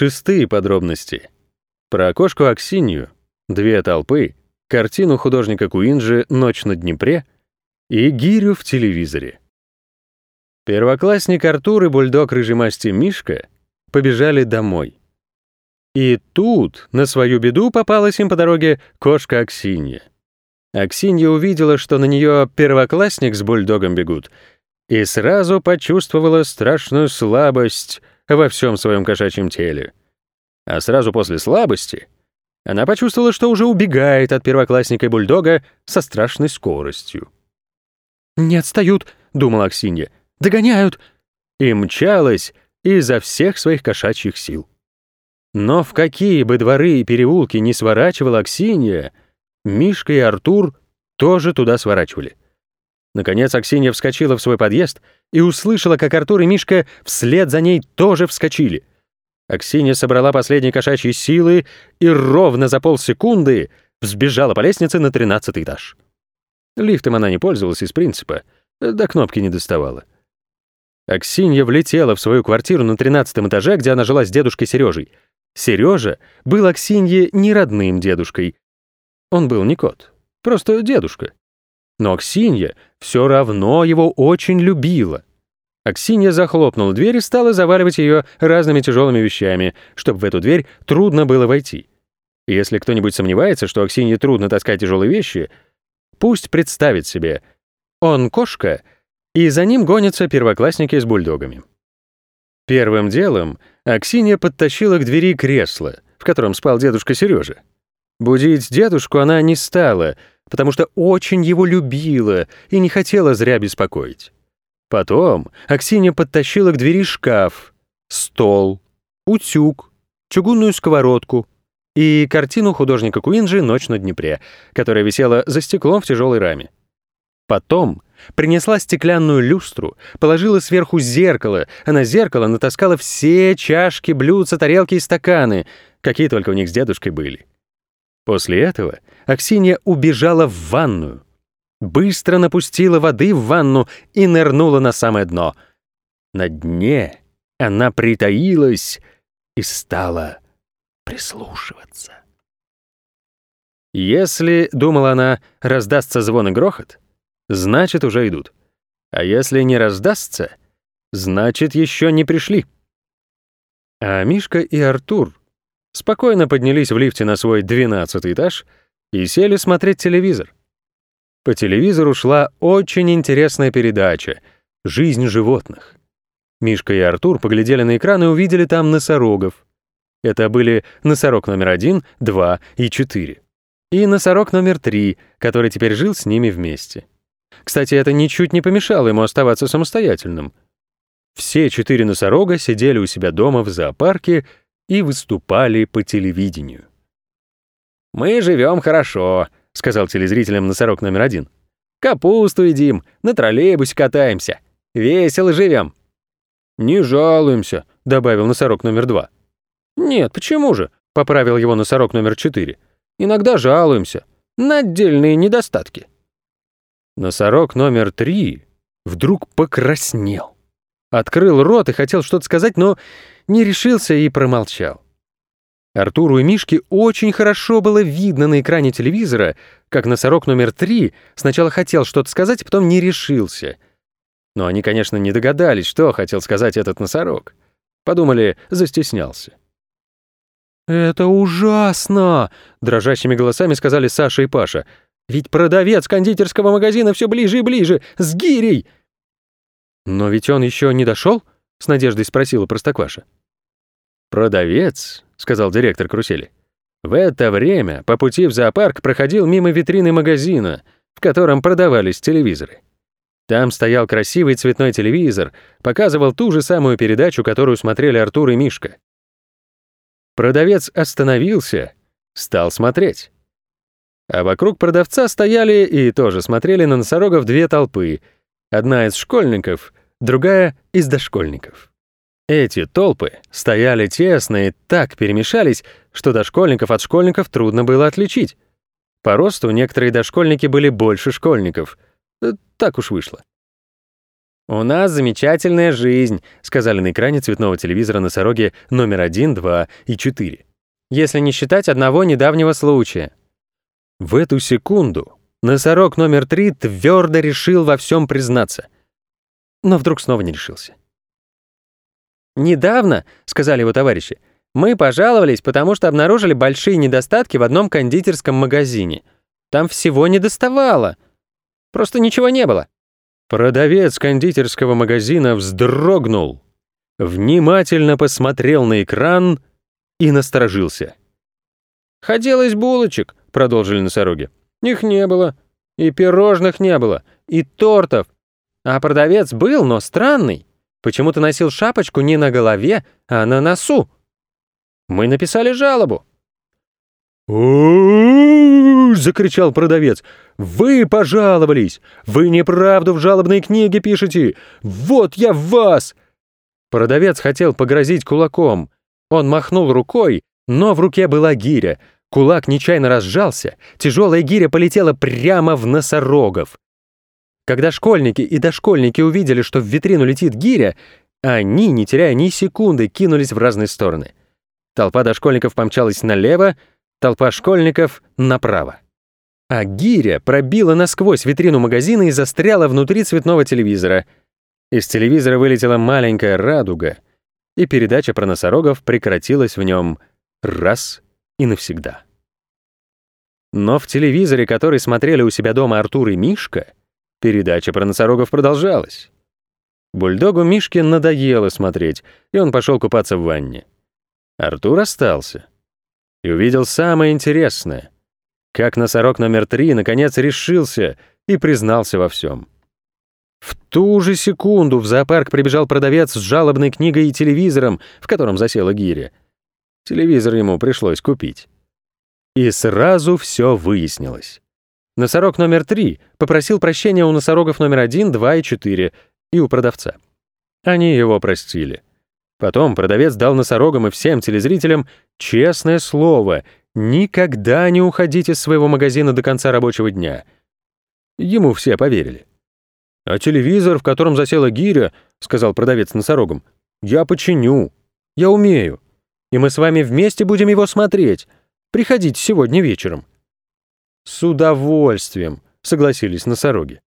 шестые подробности. Про кошку Аксинью, две толпы, картину художника Куинджи «Ночь на Днепре» и гирю в телевизоре. Первоклассник Артур и бульдог рыжей масти Мишка побежали домой. И тут, на свою беду, попалась им по дороге кошка Аксинья. Аксинья увидела, что на нее первоклассник с бульдогом бегут, и сразу почувствовала страшную слабость во всем своем кошачьем теле. А сразу после слабости она почувствовала, что уже убегает от первоклассника и бульдога со страшной скоростью. «Не отстают», — думала Аксинья, — «догоняют». И мчалась изо всех своих кошачьих сил. Но в какие бы дворы и переулки не сворачивала Аксинья, Мишка и Артур тоже туда сворачивали. Наконец Аксинья вскочила в свой подъезд и услышала, как Артур и Мишка вслед за ней тоже вскочили. Аксинья собрала последние кошачьи силы и ровно за полсекунды взбежала по лестнице на тринадцатый этаж. Лифтом она не пользовалась из принципа, до кнопки не доставала. Аксинья влетела в свою квартиру на тринадцатом этаже, где она жила с дедушкой Сережей. Сережа был Аксинье не родным дедушкой. Он был не кот, просто дедушка. Но Аксинья все равно его очень любила. Аксинья захлопнула дверь и стала заваливать ее разными тяжелыми вещами, чтобы в эту дверь трудно было войти. Если кто-нибудь сомневается, что Аксинье трудно таскать тяжелые вещи, пусть представит себе. Он кошка, и за ним гонятся первоклассники с бульдогами. Первым делом Аксинья подтащила к двери кресло, в котором спал дедушка Сережа. Будить дедушку она не стала, потому что очень его любила и не хотела зря беспокоить. Потом Аксинья подтащила к двери шкаф, стол, утюг, чугунную сковородку и картину художника Куинджи «Ночь на Днепре», которая висела за стеклом в тяжелой раме. Потом принесла стеклянную люстру, положила сверху зеркало, а на зеркало натаскала все чашки, блюдца, тарелки и стаканы, какие только у них с дедушкой были. После этого Аксинья убежала в ванную, быстро напустила воды в ванну и нырнула на самое дно. На дне она притаилась и стала прислушиваться. Если, думала она, раздастся звон и грохот, значит, уже идут. А если не раздастся, значит, еще не пришли. А Мишка и Артур спокойно поднялись в лифте на свой двенадцатый этаж и сели смотреть телевизор. По телевизору шла очень интересная передача «Жизнь животных». Мишка и Артур поглядели на экран и увидели там носорогов. Это были носорог номер один, два и четыре. И носорог номер три, который теперь жил с ними вместе. Кстати, это ничуть не помешало ему оставаться самостоятельным. Все четыре носорога сидели у себя дома в зоопарке и выступали по телевидению. «Мы живем хорошо», — сказал телезрителям носорог номер один. «Капусту едим, на троллейбусе катаемся. Весело живем». «Не жалуемся», — добавил носорог номер два. «Нет, почему же?» — поправил его носорог номер четыре. «Иногда жалуемся. На отдельные недостатки». Носорог номер три вдруг покраснел. Открыл рот и хотел что-то сказать, но не решился и промолчал. Артуру и Мишке очень хорошо было видно на экране телевизора, как носорог номер три сначала хотел что-то сказать, а потом не решился. Но они, конечно, не догадались, что хотел сказать этот носорог. Подумали, застеснялся. «Это ужасно!» — дрожащими голосами сказали Саша и Паша. «Ведь продавец кондитерского магазина все ближе и ближе, с гирей!» «Но ведь он еще не дошел?» — с надеждой спросила Простокваша. «Продавец», — сказал директор карусели. «В это время по пути в зоопарк проходил мимо витрины магазина, в котором продавались телевизоры. Там стоял красивый цветной телевизор, показывал ту же самую передачу, которую смотрели Артур и Мишка. Продавец остановился, стал смотреть. А вокруг продавца стояли и тоже смотрели на носорогов две толпы. Одна из школьников, другая — из дошкольников. Эти толпы стояли тесно и так перемешались, что дошкольников от школьников трудно было отличить. По росту некоторые дошкольники были больше школьников. Э, так уж вышло. «У нас замечательная жизнь», — сказали на экране цветного телевизора носороги номер 1, 2 и 4. Если не считать одного недавнего случая. В эту секунду носорог номер 3 твердо решил во всем признаться. Но вдруг снова не решился. «Недавно», — сказали его товарищи, «мы пожаловались, потому что обнаружили большие недостатки в одном кондитерском магазине. Там всего не доставало. Просто ничего не было». Продавец кондитерского магазина вздрогнул, внимательно посмотрел на экран и насторожился. «Хотелось булочек», — продолжили носороги. «Их не было. И пирожных не было. И тортов. А продавец был, но странный. Почему-то носил шапочку не на голове, а на носу. Мы написали жалобу». «О-о-о!» — закричал продавец. «Вы пожаловались! Вы неправду в жалобной книге пишете! Вот я вас!» Продавец хотел погрозить кулаком. Он махнул рукой, но в руке была гиря. Кулак нечаянно разжался, тяжелая гиря полетела прямо в носорогов. Когда школьники и дошкольники увидели, что в витрину летит гиря, они, не теряя ни секунды, кинулись в разные стороны. Толпа дошкольников помчалась налево, толпа школьников — направо. А гиря пробила насквозь витрину магазина и застряла внутри цветного телевизора. Из телевизора вылетела маленькая радуга, и передача про носорогов прекратилась в нем раз и навсегда. Но в телевизоре, который смотрели у себя дома Артур и Мишка, передача про носорогов продолжалась. Бульдогу Мишке надоело смотреть, и он пошел купаться в ванне. Артур остался и увидел самое интересное. Как носорог номер три наконец решился и признался во всем. В ту же секунду в зоопарк прибежал продавец с жалобной книгой и телевизором, в котором засела гиря. Телевизор ему пришлось купить. И сразу все выяснилось. Носорог номер три попросил прощения у носорогов номер один, два и четыре и у продавца. Они его простили. Потом продавец дал носорогам и всем телезрителям честное слово никогда не уходить из своего магазина до конца рабочего дня. Ему все поверили. «А телевизор, в котором засела гиря, — сказал продавец носорогам, — я починю. Я умею. И мы с вами вместе будем его смотреть. Приходите сегодня вечером». «С удовольствием», — согласились носороги.